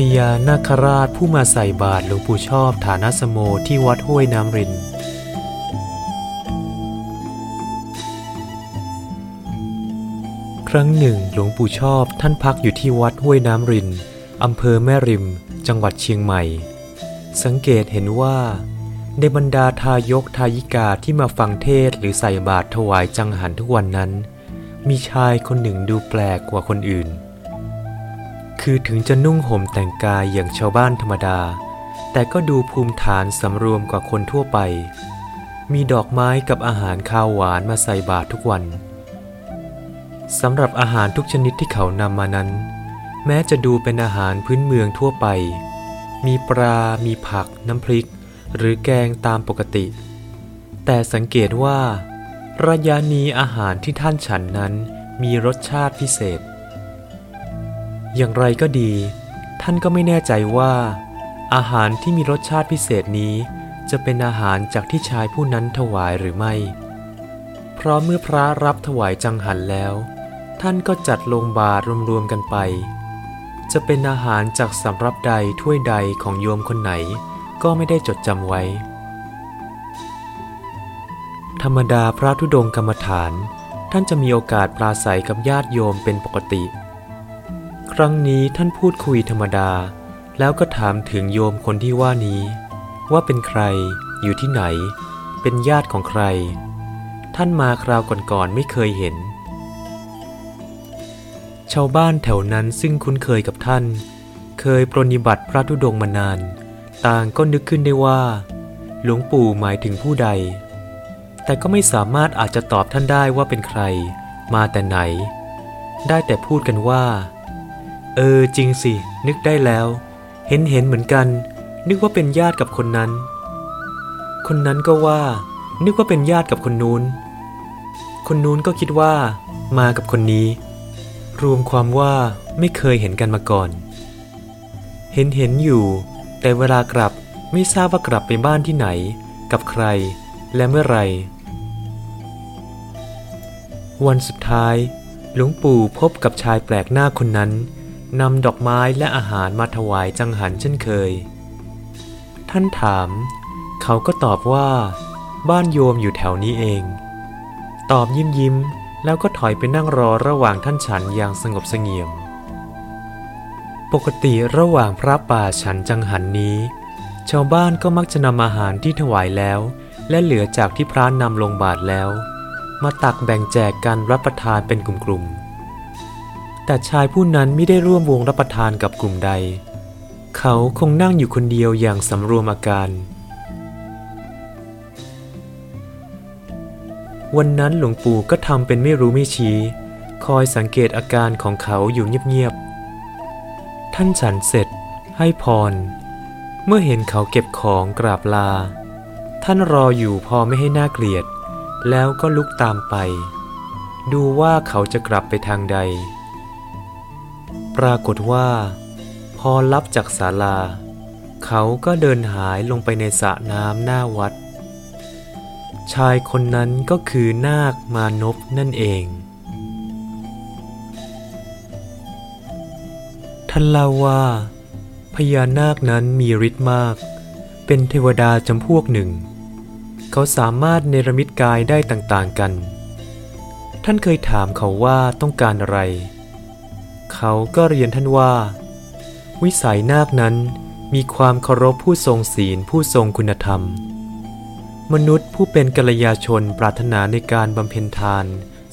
พญานาคราชผู้มาใส่บาตรหลวงปู่ชอบฐานะสโมที่วัดห้วยน้ำริน ครั้งหนึ่ง หลวงปู่ชอบท่านพักอยู่ที่วัดห้วยน้ำรินอำเภอแม่ริม จังหวัดเชียงใหม่ สังเกตเห็นว่าในบรรดาทายกทายิกาที่มาฟังเทศหรือใส่บาตรถวายจังหันทุกวันนั้น มีชายคนหนึ่งดูแปลกกว่าคนอื่น คือถึงจะนุ่งห่มแต่งกายอย่างชาวบ้านธรรมดา แต่ก็ดูภูมิฐานสำรวมกว่าคนทั่วไป มีดอกไม้กับอาหารข้าวหวานมาใส่บาตรทุกวันสำหรับอาหารทุกชนิดที่เขานำมานั้น แม้จะดูเป็นอาหารพื้นเมืองทั่วไป มีปลา มีผัก น้ำพริก หรือแกงตามปกติ แต่สังเกตว่าระยะนี้อาหารที่ท่านฉันนั้นมีรสชาติพิเศษ อย่างไรก็ดี ท่านก็ไม่แน่ใจว่า อาหารที่มีรสชาติพิเศษนี้ จะเป็นอาหารจากที่ชายผู้นั้นถวายหรือไม่ เพราะเมื่อพระรับถวายจังหันแล้ว ท่านก็จัดลงบาตรรวมๆกันไป จะเป็นอาหารจากสำรับใดถ้วยใดของโยมคนไหน ก็ไม่ได้จดจำไว้ ธรรมดาพระธุดงกรรมฐาน ท่านจะมีโอกาสปราศัยกับญาติโยมเป็นปกติ ครั้งนี้ท่านพูดคุยธรรมดา แล้วก็ถามถึงโยมคนที่ว่านี้ ว่าเป็นใครอยู่ที่ไหน เป็นญาติของใคร ท่านมาคราวก่อนๆไม่เคยเห็น ชาวบ้านแถวนั้นซึ่งคุ้นเคยกับท่าน เคยปรนิบัติพระธุดงมานาน ต่างก็นึกขึ้นได้ว่า หลวงปู่หมายถึงผู้ใด แต่ก็ไม่สามารถอาจจะตอบท่านได้ว่าเป็นใคร มาแต่ไหน ได้แต่พูดกันว่า เออจริงสิ นึกได้แล้ว เห็นเห็นเหมือนกัน นึกว่าเป็นญาติกับคนนั้น คนนั้นก็ว่า นึกว่าเป็นญาติกับคนนู้น คนนู้นก็คิดว่า มากับคนนี้ รวมความว่าไม่เคยเห็นกันมาก่อน เห็นเห็นอยู่ แต่เวลากลับไม่ทราบว่ากลับไปบ้านที่ไหน กับใคร และเมื่อไหรวันสุดท้าย หลวงปู่พบกับชายแปลกหน้าคนนั้น นำดอกไม้และอาหารมาถวายจังหันเช่นเคย ท่านถาม เขาก็ตอบว่า บ้านโยมอยู่แถวนี้เอง ตอบยิ้มยิ้มแล้วก็ถอยไปนั่งรอระหว่างท่านฉันอย่างสงบเสงี่ยม ปกติระหว่างพระป่าฉันจังหันนี้ ชาวบ้านก็มักจะนำอาหารที่ถวายแล้ว และเหลือจากที่พระนำลงบาทแล้ว มาตักแบ่งแจกกันรับประทานเป็นกลุ่มๆ แต่ชายผู้นั้นไม่ได้ร่วมวงรับประทานกับกลุ่มใด เขาคงนั่งอยู่คนเดียวอย่างสำรวมอาการ วันนั้นหลวงปู่ก็ทำเป็นไม่รู้ไม่ชี้ คอยสังเกตอาการของเขาอยู่เงียบๆ ท่านฉันเสร็จให้พร เมื่อเห็นเขาเก็บของกราบลา ท่านรออยู่พอไม่ให้น่าเกลียด แล้วก็ลุกตามไป ดูว่าเขาจะกลับไปทางใด ปรากฏว่า พอลับจากศาลา เขาก็เดินหายลงไปในสระน้ำหน้าวัด ชายคนนั้นก็คือนาคมานพนั่นเอง ท่านเล่าว่า พญานาคนั้นมีฤทธิ์มาก เป็นเทวดาจำพวกหนึ่ง เขาสามารถเนรมิตกายได้ต่างๆกัน ท่านเคยถามเขาว่าต้องการอะไรเเขาก็เรียนท่านว่า วิสัยนาคนั้นมีความเคารพผู้ทรงศีลผู้ทรงคุณธรรม มนุษย์ผู้เป็นกัลยาชนปรารถนาในการบำเพ็ญทาน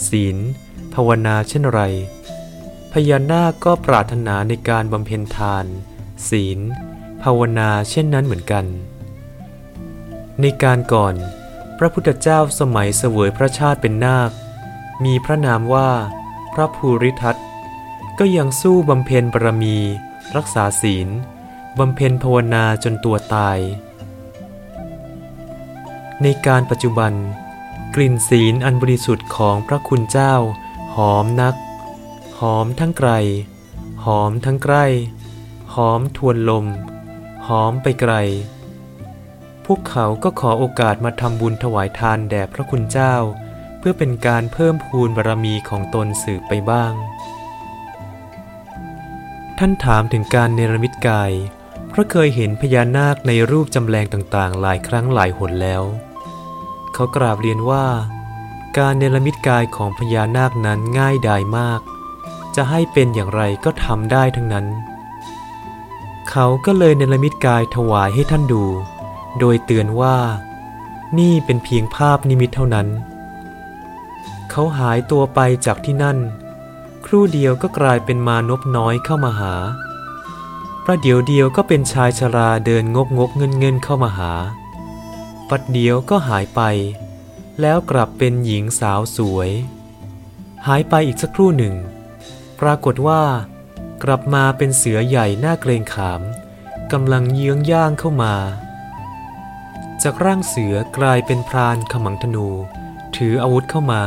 ศีล ภาวนาเช่นไรพญานาคก็ปรารถนาในการบำเพ็ญทาน ศีล ภาวนาเช่นนั้นเหมือนกัน ในการก่อนพระพุทธเจ้าสมัยเสวยพระชาติเป็นนาค มีพระนามว่า พระภูริทัต ก็ยังสู้บำเพ็ญบารมี รักษาศีลบำเพ็ญภาวนาจนตัวตาย ในการปัจจุบัน กลิ่นศีลอันบริสุทธิ์ของพระคุณเจ้า หอมนัก หอมทั้งไกล หอมทั้งใกล้ หอมทวนลม หอมไปไกล พวกเขาก็ขอโอกาสมาทำบุญถวายทานแด่พระคุณเจ้า เพื่อเป็นการเพิ่มพูนบารมีของตนสืบไปบ้าง ท่านถามถึงการเนรมิตกาย เพราะเคยเห็นพญานาคในรูปจำแรงต่างๆ หลายครั้งหลายหนแล้ว เขากราบเรียนว่า การเนรมิตกายของพญานาคนั้นง่ายดายมาก จะให้เป็นอย่างไรก็ทำได้ทั้งนั้น เขาก็เลยเนรมิตกายถวายให้ท่านดู โดยเตือนว่า นี่เป็นเพียงภาพนิมิตเท่านั้น เขาหายตัวไปจากที่นั่น รู่เดียวก็กลายเป็นมานพน้อยเข้ามาหา ประเดี๋ยวเดียวก็เป็นชายชราเดินงกงกเงินเงินเข้ามาหา ปัดเดียวก็หายไป แล้วกลับเป็นหญิงสาวสวย หายไปอีกสักครู่หนึ่ง ปรากฏว่า กลับมาเป็นเสือใหญ่หน้าเกรงขามกำลังเยื้องย่างเข้ามา จากร่างเสือกลายเป็นพรานขมังธนู ถืออาวุธเข้ามา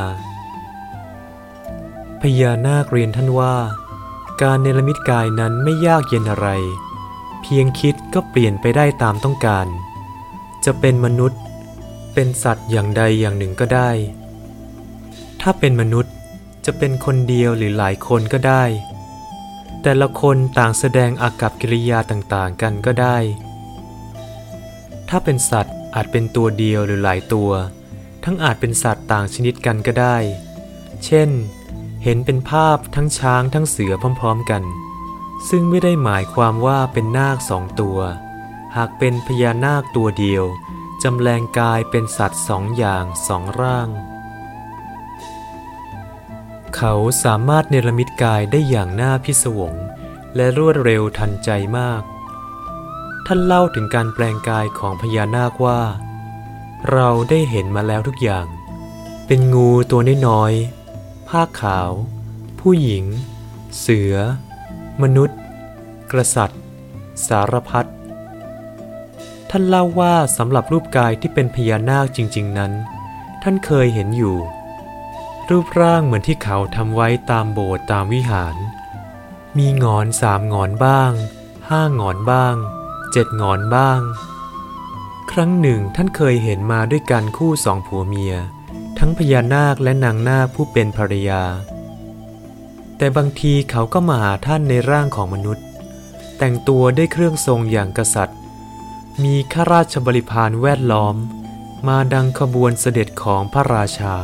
พญานาคเรียนท่านว่า การเนรมิตกายนั้นไม่ยากเย็นอะไร เพียงคิดก็เปลี่ยนไปได้ตามต้องการ จะเป็นมนุษย์ เป็นสัตว์อย่างใดอย่างหนึ่งก็ได้ ถ้าเป็นมนุษย์จะเป็นคนเดียวหรือหลายคนก็ได้ แต่ละคนต่างแสดงอากับกิริยาต่างๆกันก็ได้ ถ้าเป็นสัตว์อาจเป็นตัวเดียวหรือหลายตัว ทั้งอาจเป็นสัตว์ต่างชนิดกันก็ได้ เช่น เห็นเป็นภาพทั้งช้างทั้งเสือพร้อมๆกัน ซึ่งไม่ได้หมายความว่าเป็นนาคสองตัว หากเป็นพญานาคตัวเดียวจำแรงกายเป็นสัตว์สองอย่างสองร่าง เขาสามารถเนรมิตกายได้อย่างน่าพิศวง และรวดเร็วทันใจมาก ท่านเล่าถึงการแปลงกายของพญานาคว่า เราได้เห็นมาแล้วทุกอย่าง เป็นงูตัวน้อยๆ ผ้าขาว ผู้หญิง เสือ มนุษย์ กษัตริย์ สารพัดท่านเล่าว่าสำหรับรูปกายที่เป็นพญานาคจริง ๆ นั้น ท่านเคยเห็นอยู่ รูปร่างเหมือนที่เขาทำไว้ตามโบสถ์ตามวิหาร มีงอนสามงอนบ้างห้างอนบ้างเจ็ดงอนบ้าง ครั้งหนึ่งท่านเคยเห็นมาด้วยกันคู่สองผัวเมีย ทั้งพญานาคและนางนาคผู้เป็นภรรยา แต่บางทีเขาก็มาหาท่านในร่างของมนุษย์ แต่งตัวด้วยเครื่องทรงอย่างกษัตริย์ มีข้าราชบริพารแวดล้อม มาดังขบวนเสด็จของพระราชา